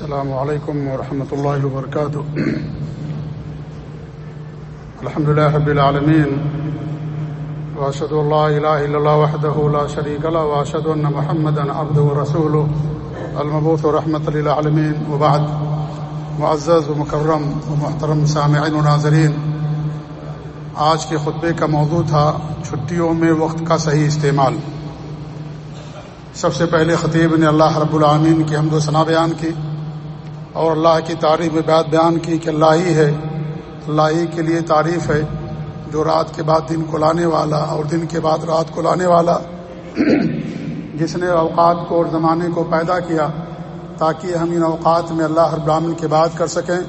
السلام علیکم ورحمۃ اللہ وبرکاتہ الحمد لله رب العالمين واشهد ان لا اله الا الله وحده لا شريك له واشهد ان محمدا عبده ورسوله، المبعوث رحمة للعالمين. وبعد، معزز ومكرم ومحترم سامعين وناظرين، آج کے خطبے کا موضوع تھا چھٹیوں میں وقت کا صحیح استعمال۔ سب سے پہلے خطیب نے اللہ رب العامین کی حمد و ثنا بیان کی۔ اور اللہ کی تعریف میں بات بیان کی کہ اللہ ہی ہے، اللہ ہی کے لیے تعریف ہے، جو رات کے بعد دن کو لانے والا اور دن کے بعد رات کو لانے والا، جس نے اوقات کو اور زمانے کو پیدا کیا تاکہ ہم ان اوقات میں اللہ رب العامن کی بات کر سکیں۔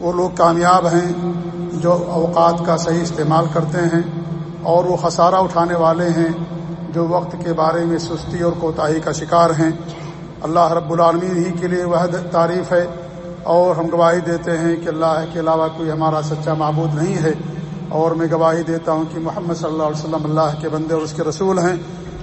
وہ لوگ کامیاب ہیں جو اوقات کا صحیح استعمال کرتے ہیں اور وہ خسارہ اٹھانے والے ہیں جو وقت کے بارے میں سستی اور کوتاہی کا شکار ہیں۔ اللہ رب العالمین ہی کے لیے وہ تعریف ہے اور ہم گواہی دیتے ہیں کہ اللہ کے علاوہ کوئی ہمارا سچا معبود نہیں ہے۔ اور میں گواہی دیتا ہوں کہ محمد صلی اللہ علیہ وسلم اللہ کے بندے اور اس کے رسول ہیں۔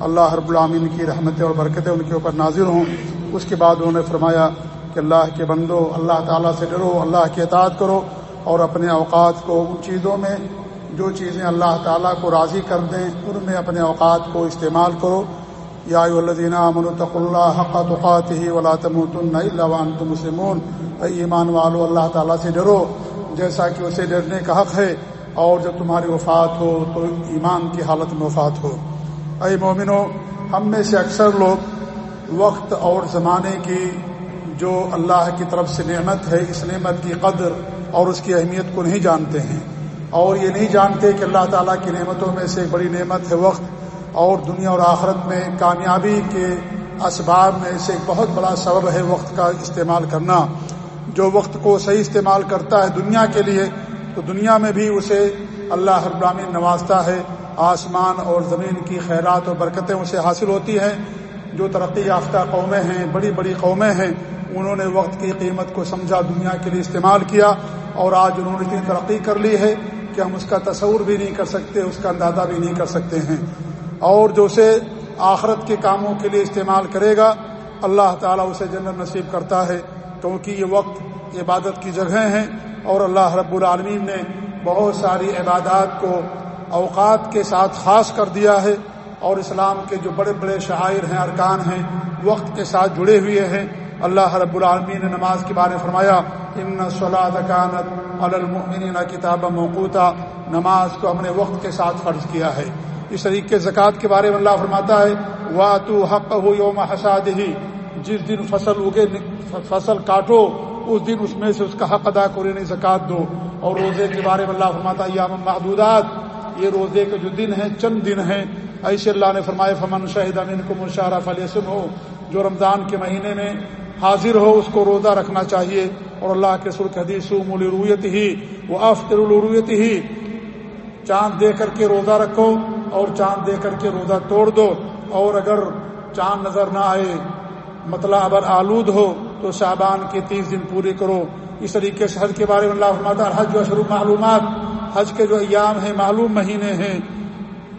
اللہ رب العامین کی رحمتیں اور برکتیں ان کے اوپر نازر ہوں۔ اس کے بعد انہوں نے فرمایا کہ اللہ کے بندوں، اللہ تعالیٰ سے ڈرو، اللہ کی اطاعت کرو اور اپنے اوقات کو ان چیزوں میں، جو چیزیں اللہ تعالیٰ کو راضی کر دیں، ان میں اپنے اوقات کو استعمال کرو۔ یا الدین امن الطق اللہ حق توقات ہی ولاۃمۃ تم مسلمون ایمان والو اللہ تعالیٰ سے ڈرو جیسا کہ اسے ڈرنے کا حق ہے اور جب تمہاری وفات ہو تو ایمان کی حالت میں وفات ہو۔ اے مومنو، ہم میں سے اکثر لوگ وقت اور زمانے کی جو اللہ کی طرف سے نعمت ہے، اس نعمت کی قدر اور اس کی اہمیت کو نہیں جانتے ہیں۔ اور یہ نہیں جانتے کہ اللہ تعالیٰ کی نعمتوں میں سے ایک بڑی نعمت ہے، وقت۔ اور دنیا اور آخرت میں کامیابی کے اسباب میں سے ایک بہت بڑا سبب ہے وقت کا استعمال کرنا۔ جو وقت کو صحیح استعمال کرتا ہے دنیا کے لیے، تو دنیا میں بھی اسے اللہ ابراہین نوازتا ہے۔ آسمان اور زمین کی خیرات اور برکتیں اسے حاصل ہوتی ہیں۔ جو ترقی یافتہ قومیں ہیں، بڑی بڑی قومیں ہیں، انہوں نے وقت کی قیمت کو سمجھا، دنیا کے لیے استعمال کیا۔ اور آج انہوں نے اتنی ترقی کر لی ہے کہ ہم اس کا تصور بھی نہیں کر سکتے، اس کا اندازہ بھی نہیں کر سکتے ہیں۔ اور جو اسے آخرت کے کاموں کے لیے استعمال کرے گا، اللہ تعالیٰ اسے جنت نصیب کرتا ہے، کیونکہ یہ وقت عبادت کی جگہیں ہیں۔ اور اللہ رب العالمین نے بہت ساری عبادات کو اوقات کے ساتھ خاص کر دیا ہے۔ اور اسلام کے جو بڑے بڑے شاعر ہیں، ارکان ہیں، وقت کے ساتھ جڑے ہوئے ہیں۔ اللہ رب العالمین نے نماز کے بارے میں فرمایا امن صلاحت المین کتاب موقوتا نماز کو ہم نے وقت کے ساتھ فرض کیا ہے۔ اس طریقے زکوٰۃ کے بارے میں اللہ فرماتا ہے وا تو حق ہو یوم حساد ہی جس دن فصل اگے فصل کاٹو، اس دن اس میں سے اس کا حق ادا کرو یعنی زکوٰۃ دو۔ اور روزے کے بارے میں اللہ فرماتا یا محدودات، یہ روزے کے جو دن ہیں، چند دن ہیں۔ ایسے اللہ نے فرمائے فمن شاہد امین کو مشارہ فلیسن ہو جو رمضان کے مہینے میں حاضر ہو، اس کو روزہ رکھنا چاہیے۔ اور اللہ کے سر حدیث ملرویت ہی وہ افطر الرویت ہی چاند دے کر کے روزہ رکھو۔ اور چاند دے کر کے روزہ توڑ دو اور اگر چاند نظر نہ آئے مطلب اگر آلود ہو، تو شعبان کے تیس دن پورے کرو۔ اس طریقے سے حج کے بارے میں اللہ فرماتا حج و شروع معلومات۔ حج کے جو ایام ہیں، معلوم مہینے ہیں۔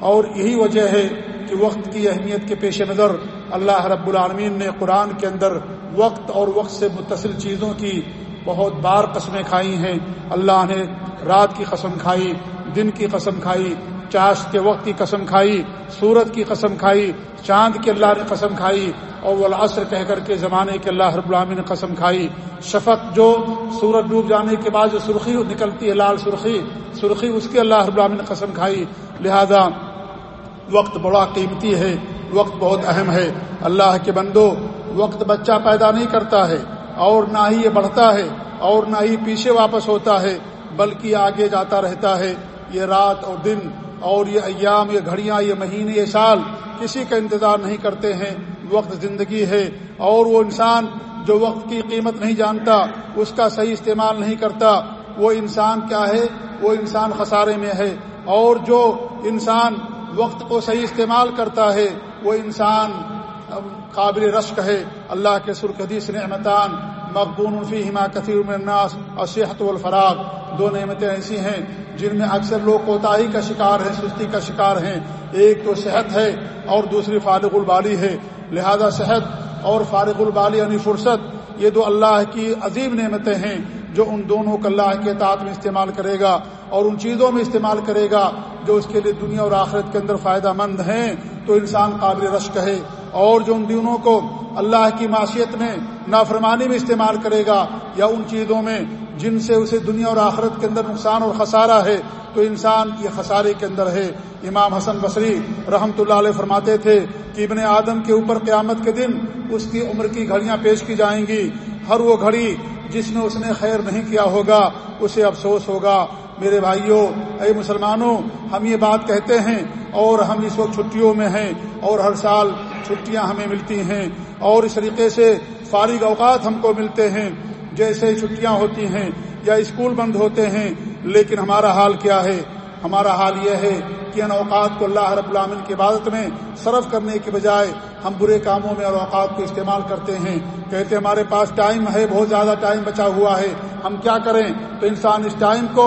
اور یہی وجہ ہے کہ وقت کی اہمیت کے پیش نظر اللہ رب العالمین نے قرآن کے اندر وقت اور وقت سے متصل چیزوں کی بہت بار قسمیں کھائی ہیں۔ اللہ نے رات کی قسم کھائی، دن کی قسم کھائی چاش کے وقت کی قسم کھائی، سورت کی قسم کھائی، چاند کی اللہ نے قسم کھائی اور وہ العصر کہہ کر کے زمانے کے اللہ رب العالمین نے قسم کھائی۔ شفق جو سورج ڈوب جانے کے بعد جو سرخی نکلتی ہے، لال سرخی سرخی اس کی اللہ رب العالمین نے قسم کھائی۔ لہذا وقت بڑا قیمتی ہے، وقت بہت اہم ہے۔ اللہ کے بندو، وقت بچہ پیدا نہیں کرتا ہے، اور نہ ہی یہ بڑھتا ہے، اور نہ ہی پیچھے واپس ہوتا ہے، بلکہ آگے جاتا رہتا ہے۔ یہ رات اور دن اور یہ ایام، یہ گھڑیاں، یہ مہینے، یہ سال کسی کا انتظار نہیں کرتے ہیں۔ وقت زندگی ہے اور وہ انسان جو وقت کی قیمت نہیں جانتا، اس کا صحیح استعمال نہیں کرتا۔ وہ انسان کیا ہے؟ وہ انسان خسارے میں ہے۔ اور جو انسان وقت کو صحیح استعمال کرتا ہے، وہ انسان قابل رشک ہے۔ اللہ کے سرخدیس نعمتان مقبون فی ہما کثیر الناس اور صحت والفراغ، دو نعمتیں ایسی ہیں جن میں اکثر لوگ کوتاہی کا شکار ہیں، سستی کا شکار ہیں۔ ایک تو صحت ہے اور دوسری فارغ البالی ہے۔ لہذا صحت اور فارغ البالی یعنی فرصت، یہ دو اللہ کی عظیم نعمتیں ہیں جو ان دونوں کو اللہ کے اطاعت میں استعمال کرے گا اور ان چیزوں میں استعمال کرے گا جو اس کے لیے دنیا اور آخرت کے اندر فائدہ مند ہیں۔ تو انسان قابل رشک ہے اور جو ان دونوں کو اللہ کی معاشیت میں نافرمانی میں استعمال کرے گا یا ان چیزوں میں جن سے اسے دنیا اور آخرت کے اندر نقصان اور خسارہ ہے، تو انسان یہ خسارے کے اندر ہے۔ امام حسن بصری رحمۃ اللہ علیہ فرماتے تھے کہ ابن آدم کے اوپر قیامت کے دن اس کی عمر کی گھڑیاں پیش کی جائیں گی۔ ہر وہ گھڑی جس میں اس نے خیر نہیں کیا ہوگا، اسے افسوس ہوگا۔ میرے بھائیوں اے مسلمانوں، ہم یہ بات کہتے ہیں اور ہم اس وقت چھٹیوں میں ہیں اور ہر سال چھٹیاں ہمیں ملتی ہیں۔ اور اس طریقے سے فارغ اوقات ہم کو ملتے ہیں، جیسے چھٹیاں ہوتی ہیں یا اسکول بند ہوتے ہیں، لیکن ہمارا حال کیا ہے؟ ہمارا حال یہ ہے کہ ان اوقات کو اللہ رب العامن کی عبادت میں صرف کرنے کے بجائے ہم برے کاموں میں اور اوقات کو استعمال کرتے ہیں۔ کہتے ہمارے پاس ٹائم ہے، بہت زیادہ ٹائم بچا ہوا ہے، ہم کیا کریں؟ تو انسان اس ٹائم کو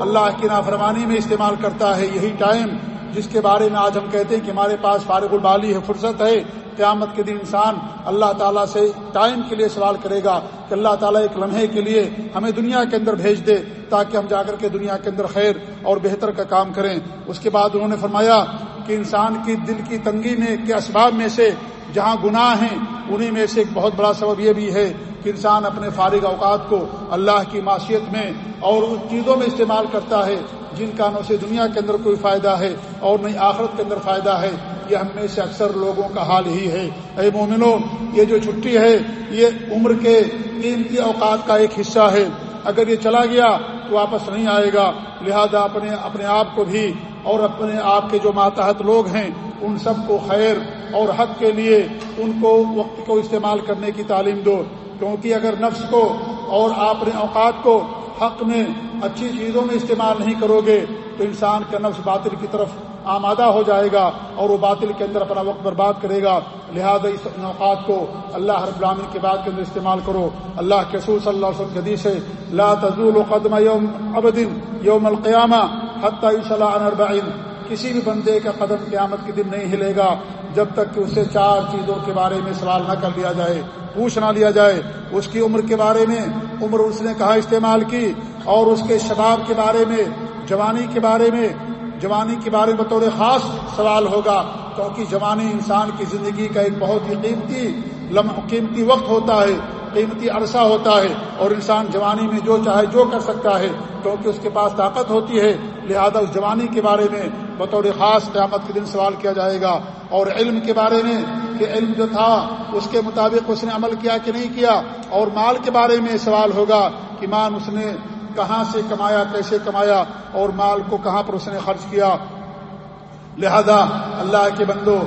اللہ کی نافرمانی میں استعمال کرتا ہے، یہی ٹائم جس کے بارے میں آج ہم کہتے ہیں کہ ہمارے پاس فارغ البالی ہے، فرصت ہے، قیامت کے دن انسان اللہ تعالیٰ سے ٹائم کے لیے سوال کرے گا کہ اللہ تعالیٰ ایک لمحے کے لیے ہمیں دنیا کے اندر بھیج دے تاکہ ہم جا کر کے دنیا کے اندر خیر اور بہتر کا کام کریں۔ اس کے بعد انہوں نے فرمایا کہ انسان کی دل کی تنگی میں کے اسباب میں سے جہاں گناہ ہیں، انہی میں سے ایک بہت بڑا سبب یہ بھی ہے کہ انسان اپنے فارغ اوقات کو اللہ کی معاشیت میں اور ان چیزوں میں استعمال کرتا ہے۔ جن کانوں سے دنیا کے اندر کوئی فائدہ ہے اور نہیں، آخرت کے اندر فائدہ ہے، یہ ہم میں سے اکثر لوگوں کا حال ہی ہے۔ اے مومنو، یہ جو چھٹی ہے، یہ عمر کے قیمتی اوقات کا ایک حصہ ہے۔ اگر یہ چلا گیا تو واپس نہیں آئے گا۔ لہذا اپنے اپنے آپ کو بھی اور اپنے آپ کے جو ماتحت لوگ ہیں، ان سب کو خیر اور حق کے لیے ان کو وقت کو استعمال کرنے کی تعلیم دو۔ کیونکہ اگر نفس کو اور اپنے اوقات کو حق میں اچھی چیزوں میں استعمال نہیں کرو گے تو انسان کا نفس باطل کی طرف آمادہ ہو جائے گا اور وہ باطل کے اندر اپنا وقت برباد کرے گا۔ لہذا اس اوقات کو اللہ رب العالمین کے بعد کے اندر استعمال کرو۔ اللہ کے سور صلی اللہ علیہ وسلم سے لا تزول قدم یوم ابدن یوم القیامہ حتی صلاح اربعین کسی بھی بندے کا قدم قیامت کے دن نہیں ہلے گا جب تک کہ اسے چار چیزوں کے بارے میں سوال نہ کر لیا جائے۔ پوچھ نہ لیا جائے۔ اس کی عمر کے بارے میں عمر اس نے کہا استعمال کی اور اس کے شباب کے بارے میں، جوانی کے بارے میں، جوانی کے بارے میں بطور خاص سوال ہوگا۔ کیونکہ جوانی انسان کی زندگی کا ایک بہت ہی قیمتی قیمتی وقت ہوتا ہے، قیمتی عرصہ ہوتا ہے اور انسان جوانی میں جو چاہے جو کر سکتا ہے، کیونکہ اس کے پاس طاقت ہوتی ہے۔ لہذا اس جوانی کے بارے میں بطور خاص قیامت کے دن سوال کیا جائے گا۔ اور علم کے بارے میں کہ علم جو تھا، اس کے مطابق اس نے عمل کیا کہ نہیں کیا؟ اور مال کے بارے میں سوال ہوگا کہ مان اس نے کہاں سے کمایا، کیسے کمایا، اور مال کو کہاں پر اس نے خرچ کیا؟ لہذا اللہ کے بندو،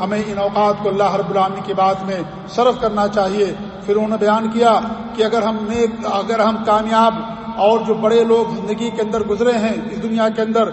ہمیں ان اوقات کو اللہ رب العالمین کی بات میں صرف کرنا چاہیے۔ پھر انہوں نے بیان کیا کہ اگر ہم نے اگر ہم کامیاب اور جو بڑے لوگ زندگی کے اندر گزرے ہیں، اس دنیا کے اندر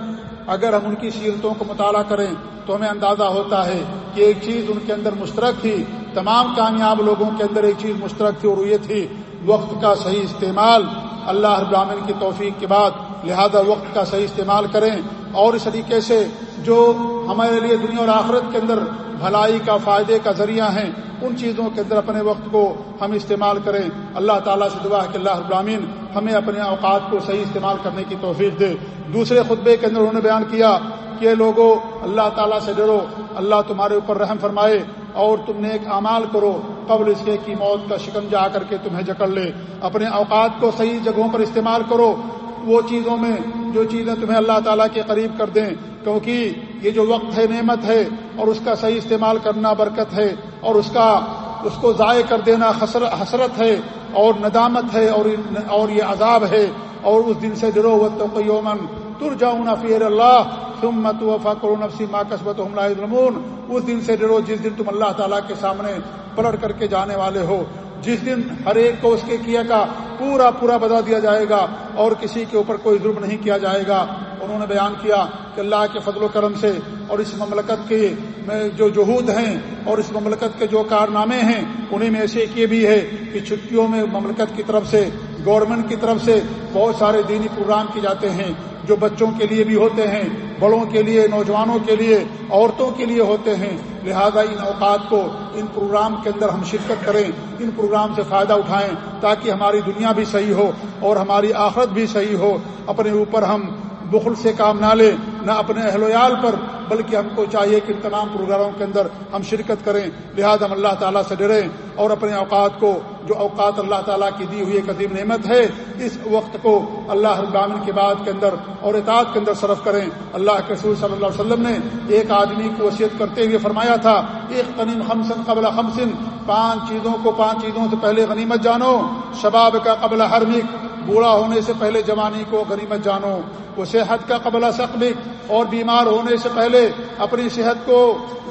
اگر ہم ان کی سیرتوں کو مطالعہ کریں تو ہمیں اندازہ ہوتا ہے کہ ایک چیز ان کے اندر مشترک تھی۔ تمام کامیاب لوگوں کے اندر ایک چیز مشترک تھی اور یہ تھی، وقت کا صحیح استعمال۔ اللہ ابراہین کی توفیق کے بعد لہذا وقت کا صحیح استعمال کریں اور اس طریقے سے جو ہمارے لیے دنیا اور آخرت کے اندر بھلائی کا فائدے کا ذریعہ ہیں، ان چیزوں کے اندر اپنے وقت کو ہم استعمال کریں۔ اللہ تعالیٰ سے دعا کہ اللہ ابراہین ہمیں اپنے اوقات کو صحیح استعمال کرنے کی توفیق دے۔ دوسرے خطبے کے اندر انہوں نے بیان کیا کہ لوگوں اللہ تعالیٰ سے ڈرو، اللہ تمہارے اوپر رحم فرمائے اور تم نے ایک اعمال کرو، قبل اس کے کی موت کا شکم جا کر کے تمہیں جکڑ لے۔ اپنے اوقات کو صحیح جگہوں پر استعمال کرو وہ چیزوں میں جو چیزیں تمہیں اللہ تعالیٰ کے قریب کر دیں، کیونکہ یہ جو وقت ہے، نعمت ہے، اور اس کا صحیح استعمال کرنا برکت ہے، اور اس کا، اس کو ضائع کر دینا حسرت ہے، اور ندامت ہے، اور اور یہ عذاب ہے، اور اس دن سے ڈرو و تو یومن تر جاؤں فیر اللہ تم مت وفا کرو نفسی ماں قسمت حملہ اس دن سے ڈرو، جس دن تم اللہ تعالیٰ کے سامنے پلٹ کر کے جانے والے ہو۔ جس دن ہر ایک کو اس کے کیا کا پورا پورا بدلا دیا جائے گا اور کسی کے اوپر کوئی ظلم نہیں کیا جائے گا۔ انہوں نے بیان کیا کہ اللہ کے فضل و کرم سے اور اس مملکت کے جو جہود ہیں اور اس مملکت کے جو کارنامے ہیں، انہیں میں ایسے ایک یہ بھی ہے کہ چھٹیوں میں مملکت کی طرف سے گورنمنٹ کی طرف سے بہت سارے دینی پروگرام کیے جاتے ہیں، جو بچوں کے لیے بھی ہوتے ہیں، بڑوں کے لیے، نوجوانوں کے لیے، عورتوں کے لیے ہوتے ہیں۔ لہذا ان اوقات کو ان پروگرام کے اندر ہم شرکت کریں، ان پروگرام سے فائدہ اٹھائیں تاکہ ہماری دنیا بھی صحیح ہو اور ہماری آخرت بھی صحیح ہو۔ اپنے اوپر ہم بخل سے کام نہ لیں نہ اپنے اہل ویال پر، بلکہ ہم کو چاہیے کہ ان تمام پروگراموں کے اندر ہم شرکت کریں۔ لہذا ہم اللہ تعالیٰ سے ڈریں اور اپنے اوقات کو، جو اوقات اللہ تعالیٰ کی دی ہوئی ایک عظیم نعمت ہے، اس وقت کو اللہ ابامن کے بعد کے اندر اور اطاعت کے اندر صرف کریں۔ اللہ کے رسول صلی اللہ علیہ وسلم نے ایک آدمی کو وصیت کرتے ہوئے فرمایا تھا ایک تنیم خمسن قبل خمسن، پانچ چیزوں کو پانچ چیزوں سے پہلے غنیمت جانو شباب کا قبل ہرمک بوڑھا ہونے سے پہلے جوانی کو غنیمت جانو، وہ صحت کا قبلہ سقبک اور بیمار ہونے سے پہلے اپنی صحت کو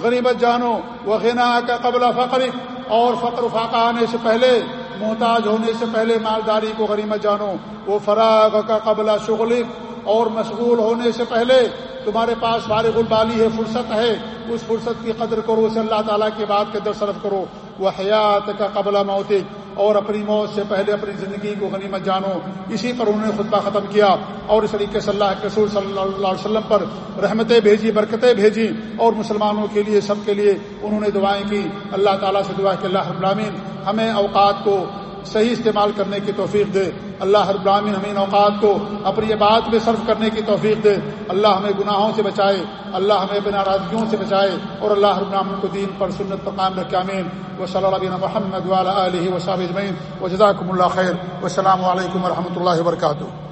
غنیمت جانو، وہ غنا کا قبلہ فقرک اور فقر فاقہ آنے سے پہلے، محتاج ہونے سے پہلے مالداری کو غنیمت جانو، وہ فراغ کا قبلہ شغلک اور مشغول ہونے سے پہلے تمہارے پاس فارغ البالی ہے، فرصت ہے، اس فرصت کی قدر کرو، اسے اللہ تعالیٰ کی بات کے در صرف کرو، وہ حیات کا قبلہ موتک اور اپنی موت سے پہلے اپنی زندگی کو غنیمت جانو۔ اسی پر انہوں نے خطبہ ختم کیا اور اس طریقے سے اللہ کے رسول صلی اللہ علیہ وسلم پر رحمتیں بھیجی برکتیں بھیجی اور مسلمانوں کے لیے، سب کے لیے انہوں نے دعائیں کی۔ اللہ تعالیٰ سے دعا کہ اللہ ابرامین ہمیں اوقات کو صحیح استعمال کرنے کی توفیق دے۔ اللہ ہر براہین ہمیں اوقات کو اپنی بات میں صرف کرنے کی توفیق دے۔ اللہ ہمیں گناہوں سے بچائے۔ اللہ ہمیں اپنے ناراضگیوں سے بچائے۔ اور اللہ ہر براہن کو دین پر سنت پر قائم رکھے۔ امین و صلی اللہ محمد علیہ و صاب و جزاکم اللہ خیر۔ وسلام علیکم و رحمۃ اللہ وبرکاتہ۔